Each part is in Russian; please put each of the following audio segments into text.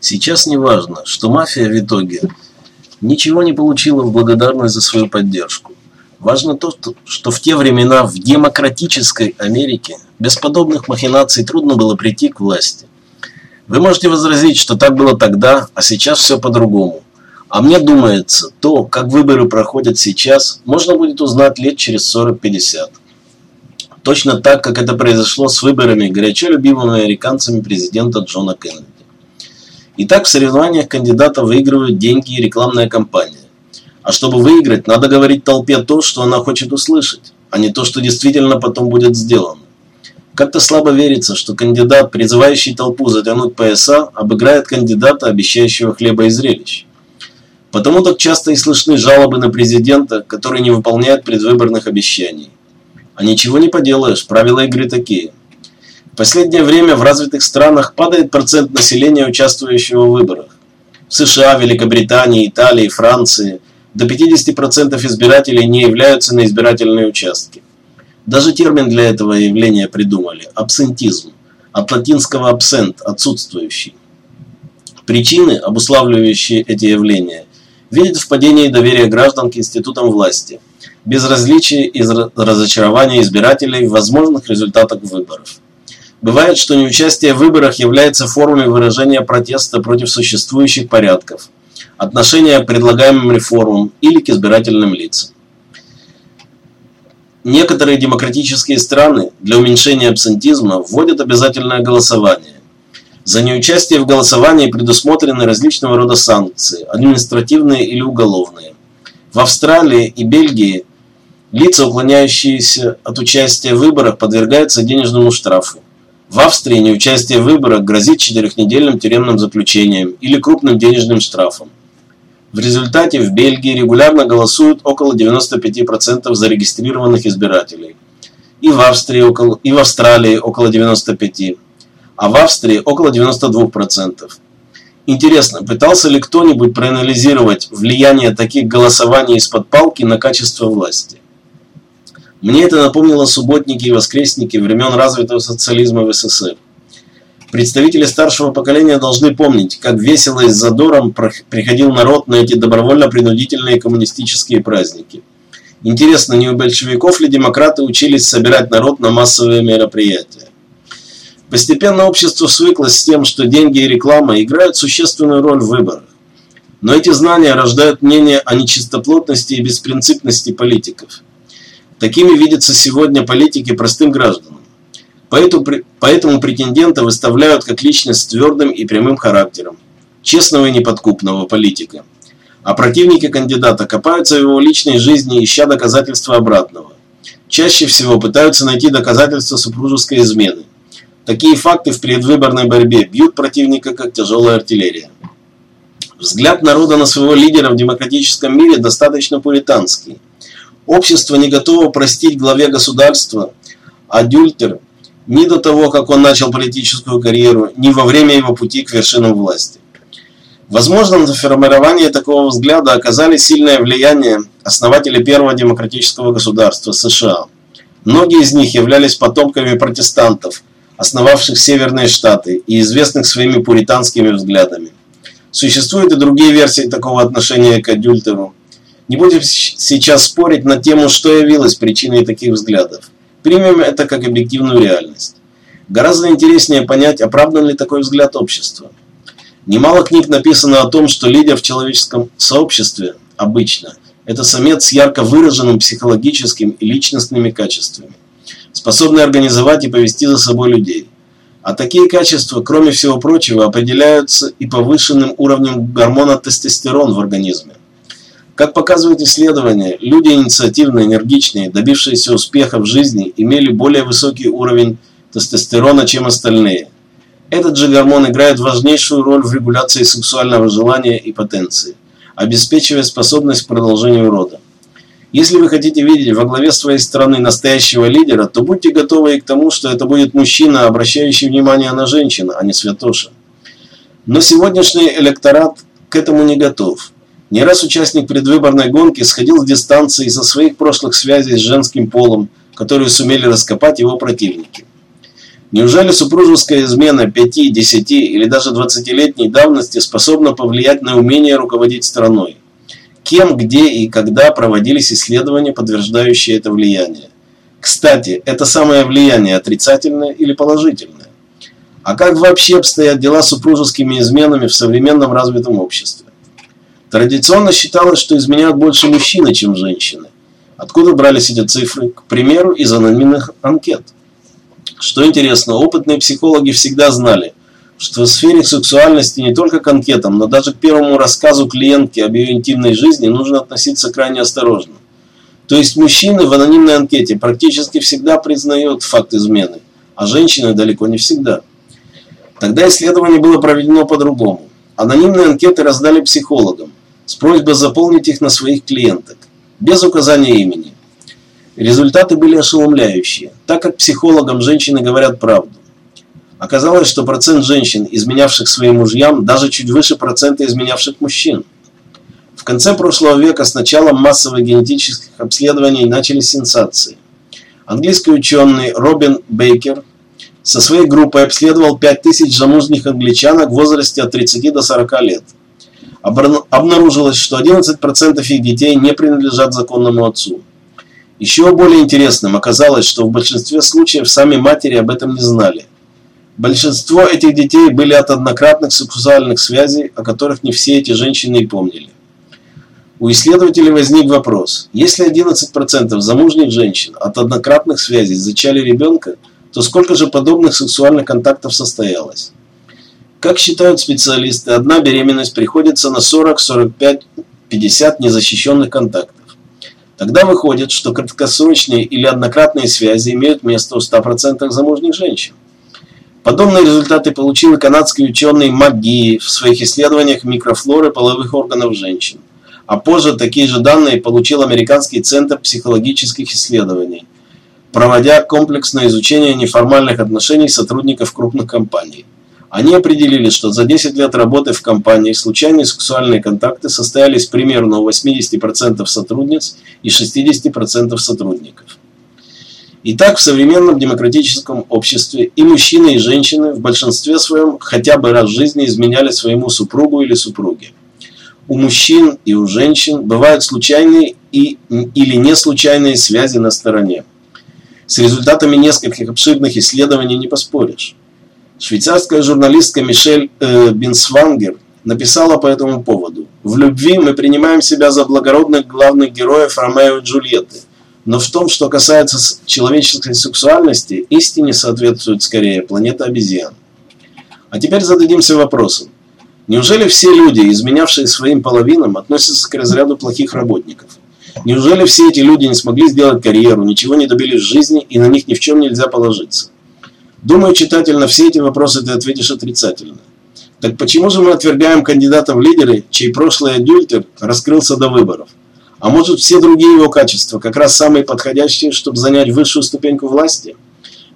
Сейчас не важно, что мафия в итоге ничего не получила в благодарность за свою поддержку. Важно то, что в те времена в демократической Америке без подобных махинаций трудно было прийти к власти. Вы можете возразить, что так было тогда, а сейчас все по-другому. А мне думается, то, как выборы проходят сейчас, можно будет узнать лет через 40-50. Точно так, как это произошло с выборами горячо любимыми американцами президента Джона Кеннеди. Итак, в соревнованиях кандидата выигрывают деньги и рекламная кампания. А чтобы выиграть, надо говорить толпе то, что она хочет услышать, а не то, что действительно потом будет сделано. Как-то слабо верится, что кандидат, призывающий толпу затянуть пояса, обыграет кандидата, обещающего хлеба и зрелищ. Потому так часто и слышны жалобы на президента, который не выполняет предвыборных обещаний. А ничего не поделаешь, правила игры такие. Последнее время в развитых странах падает процент населения, участвующего в выборах. В США, Великобритании, Италии, Франции до 50% избирателей не являются на избирательные участки. Даже термин для этого явления придумали – абсентизм, от латинского абсент – отсутствующий. Причины, обуславливающие эти явления, видят в падении доверия граждан к институтам власти, безразличие и разочарование избирателей в возможных результатах выборов. Бывает, что неучастие в выборах является формой выражения протеста против существующих порядков, отношения к предлагаемым реформам или к избирательным лицам. Некоторые демократические страны для уменьшения абсентизма вводят обязательное голосование. За неучастие в голосовании предусмотрены различного рода санкции, административные или уголовные. В Австралии и Бельгии лица, уклоняющиеся от участия в выборах, подвергаются денежному штрафу. В Австрии неучастие в выборах грозит четырехнедельным тюремным заключением или крупным денежным штрафом. В результате в Бельгии регулярно голосуют около 95% зарегистрированных избирателей. И в, Австрии около, и в Австралии около 95%, а в Австрии около 92%. Интересно, пытался ли кто-нибудь проанализировать влияние таких голосований из-под палки на качество власти? Мне это напомнило субботники и воскресники времен развитого социализма в СССР. Представители старшего поколения должны помнить, как весело и с задором приходил народ на эти добровольно-принудительные коммунистические праздники. Интересно, не у большевиков ли демократы учились собирать народ на массовые мероприятия? Постепенно общество свыклось с тем, что деньги и реклама играют существенную роль в выборах. Но эти знания рождают мнение о нечистоплотности и беспринципности политиков. Такими видятся сегодня политики простым гражданам. Поэтому, поэтому претендента выставляют как личность твердым и прямым характером, честного и неподкупного политика. А противники кандидата копаются в его личной жизни, ища доказательства обратного. Чаще всего пытаются найти доказательства супружеской измены. Такие факты в предвыборной борьбе бьют противника как тяжелая артиллерия. Взгляд народа на своего лидера в демократическом мире достаточно пуританский. Общество не готово простить главе государства адюльтер ни до того, как он начал политическую карьеру, ни во время его пути к вершинам власти. Возможно, на формирование такого взгляда оказали сильное влияние основатели первого демократического государства США. Многие из них являлись потомками протестантов, основавших Северные Штаты и известных своими пуританскими взглядами. Существуют и другие версии такого отношения к адюльтеру. Не будем сейчас спорить на тему, что явилось причиной таких взглядов. Примем это как объективную реальность. Гораздо интереснее понять, оправдан ли такой взгляд общества. Немало книг написано о том, что лидер в человеческом сообществе обычно – это самец с ярко выраженным психологическим и личностными качествами, способный организовать и повести за собой людей. А такие качества, кроме всего прочего, определяются и повышенным уровнем гормона тестостерон в организме. Как показывают исследования, люди инициативные, энергичные, добившиеся успеха в жизни, имели более высокий уровень тестостерона, чем остальные. Этот же гормон играет важнейшую роль в регуляции сексуального желания и потенции, обеспечивая способность к продолжению рода. Если вы хотите видеть во главе своей страны настоящего лидера, то будьте готовы и к тому, что это будет мужчина, обращающий внимание на женщин, а не святоша. Но сегодняшний электорат к этому не готов. Не раз участник предвыборной гонки сходил с дистанции из-за своих прошлых связей с женским полом, которые сумели раскопать его противники. Неужели супружеская измена 5, 10 или даже 20-летней давности способна повлиять на умение руководить страной? Кем, где и когда проводились исследования, подтверждающие это влияние? Кстати, это самое влияние отрицательное или положительное? А как вообще обстоят дела с супружескими изменами в современном развитом обществе? Традиционно считалось, что изменяют больше мужчины, чем женщины. Откуда брались эти цифры? К примеру, из анонимных анкет. Что интересно, опытные психологи всегда знали, что в сфере сексуальности не только к анкетам, но даже к первому рассказу клиентки об ее интимной жизни нужно относиться крайне осторожно. То есть мужчины в анонимной анкете практически всегда признают факт измены, а женщины далеко не всегда. Тогда исследование было проведено по-другому. Анонимные анкеты раздали психологам с просьбой заполнить их на своих клиенток, без указания имени. Результаты были ошеломляющие, так как психологам женщины говорят правду. Оказалось, что процент женщин, изменявших своим мужьям, даже чуть выше процента изменявших мужчин. В конце прошлого века с началом массовых генетических обследований начались сенсации. Английский ученый Робин Бейкер со своей группой обследовал 5000 замужних англичанок в возрасте от 30 до 40 лет. Обнаружилось, что 11% их детей не принадлежат законному отцу. Еще более интересным оказалось, что в большинстве случаев сами матери об этом не знали. Большинство этих детей были от однократных сексуальных связей, о которых не все эти женщины и помнили. У исследователей возник вопрос, если 11% замужних женщин от однократных связей зачали ребенка, то сколько же подобных сексуальных контактов состоялось? Как считают специалисты, одна беременность приходится на 40, 45, 50 незащищенных контактов. Тогда выходит, что краткосрочные или однократные связи имеют место у 100% замужних женщин. Подобные результаты получил и канадский ученый МакГии в своих исследованиях микрофлоры половых органов женщин. А позже такие же данные получил Американский центр психологических исследований, проводя комплексное изучение неформальных отношений сотрудников крупных компаний. Они определили, что за 10 лет работы в компании случайные сексуальные контакты состоялись примерно у 80% сотрудниц и 60% сотрудников. Итак, в современном демократическом обществе и мужчины, и женщины в большинстве своем хотя бы раз в жизни изменяли своему супругу или супруге. У мужчин и у женщин бывают случайные и, или не случайные связи на стороне. С результатами нескольких обширных исследований не поспоришь. Швейцарская журналистка Мишель э, Бинсвангер написала по этому поводу. «В любви мы принимаем себя за благородных главных героев Ромео и Джульетты, но в том, что касается человеческой сексуальности, истине соответствует скорее планета обезьян». А теперь зададимся вопросом. Неужели все люди, изменявшие своим половинам, относятся к разряду плохих работников? Неужели все эти люди не смогли сделать карьеру, ничего не добились в жизни и на них ни в чем нельзя положиться? Думаю, читатель, на все эти вопросы ты ответишь отрицательно. Так почему же мы отвергаем кандидата в лидеры, чей прошлый адюльтер раскрылся до выборов? А может все другие его качества, как раз самые подходящие, чтобы занять высшую ступеньку власти?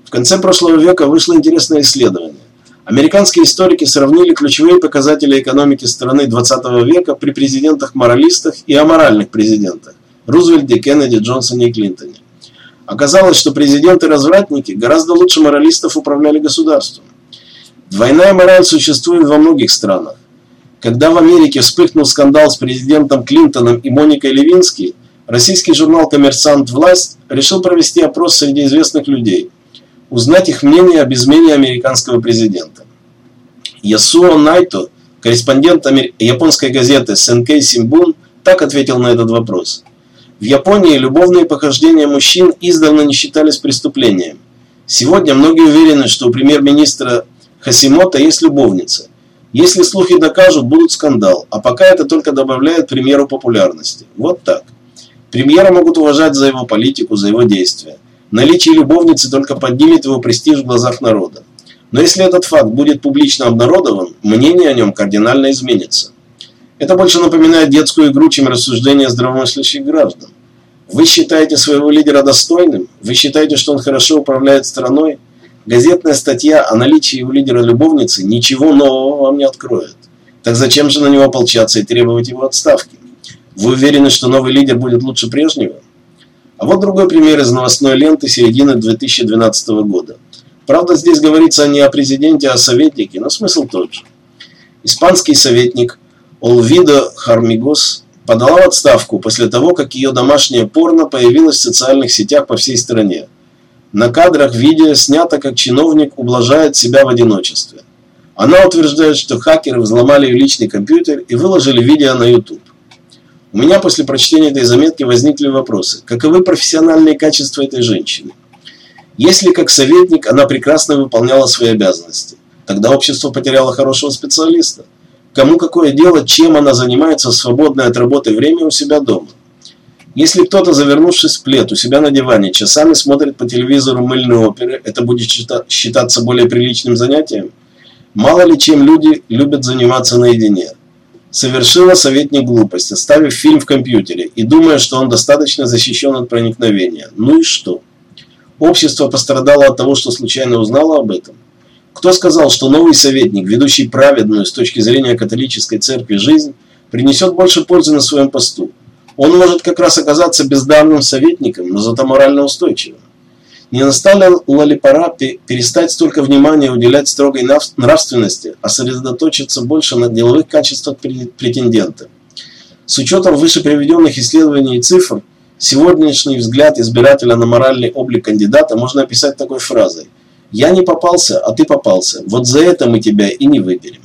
В конце прошлого века вышло интересное исследование. Американские историки сравнили ключевые показатели экономики страны 20 века при президентах-моралистах и аморальных президентах – Рузвельте, Кеннеди, Джонсоне и Клинтоне. Оказалось, что президенты-развратники гораздо лучше моралистов управляли государством. Двойная мораль существует во многих странах. Когда в Америке вспыхнул скандал с президентом Клинтоном и Моникой Левински, российский журнал «Коммерсант. Власть» решил провести опрос среди известных людей, узнать их мнение об измене американского президента. Ясуо Найто, корреспондент японской газеты Сенкей Симбун, так ответил на этот вопрос – в Японии любовные похождения мужчин издавна не считались преступлением. Сегодня многие уверены, что у премьер-министра Хасимото есть любовница. Если слухи докажут, будут скандал, а пока это только добавляет премьеру популярности. Вот так. Премьера могут уважать за его политику, за его действия. Наличие любовницы только поднимет его престиж в глазах народа. Но если этот факт будет публично обнародован, мнение о нем кардинально изменится. Это больше напоминает детскую игру, чем рассуждение здравомыслящих граждан. Вы считаете своего лидера достойным? Вы считаете, что он хорошо управляет страной? Газетная статья о наличии у лидера любовницы ничего нового вам не откроет. Так зачем же на него ополчаться и требовать его отставки? Вы уверены, что новый лидер будет лучше прежнего? А вот другой пример из новостной ленты середины 2012 года. Правда, здесь говорится не о президенте, а о советнике, но смысл тот же. Испанский советник Олвидо Хармигос подала в отставку после того, как ее домашнее порно появилось в социальных сетях по всей стране. На кадрах видео снято, как чиновник ублажает себя в одиночестве. Она утверждает, что хакеры взломали ее личный компьютер и выложили видео на YouTube. У меня после прочтения этой заметки возникли вопросы. Каковы профессиональные качества этой женщины? Если как советник она прекрасно выполняла свои обязанности, тогда общество потеряло хорошего специалиста. Кому какое дело, чем она занимается в свободное от работы время у себя дома? Если кто-то, завернувшись в плед у себя на диване, часами смотрит по телевизору мыльные оперы, это будет считаться более приличным занятием? Мало ли чем люди любят заниматься наедине. Совершила советник глупость, оставив фильм в компьютере и думая, что он достаточно защищен от проникновения. Ну и что? Общество пострадало от того, что случайно узнало об этом. Кто сказал, что новый советник, ведущий праведную с точки зрения католической церкви жизнь, принесет больше пользы на своем посту? Он может как раз оказаться бездарным советником, но зато морально устойчивым. Не настала ли пора перестать столько внимания уделять строгой нравственности, а сосредоточиться больше на деловых качествах претендента? С учетом выше приведенных исследований и цифр, сегодняшний взгляд избирателя на моральный облик кандидата можно описать такой фразой «Я не попался, а ты попался. Вот за это мы тебя и не выберем».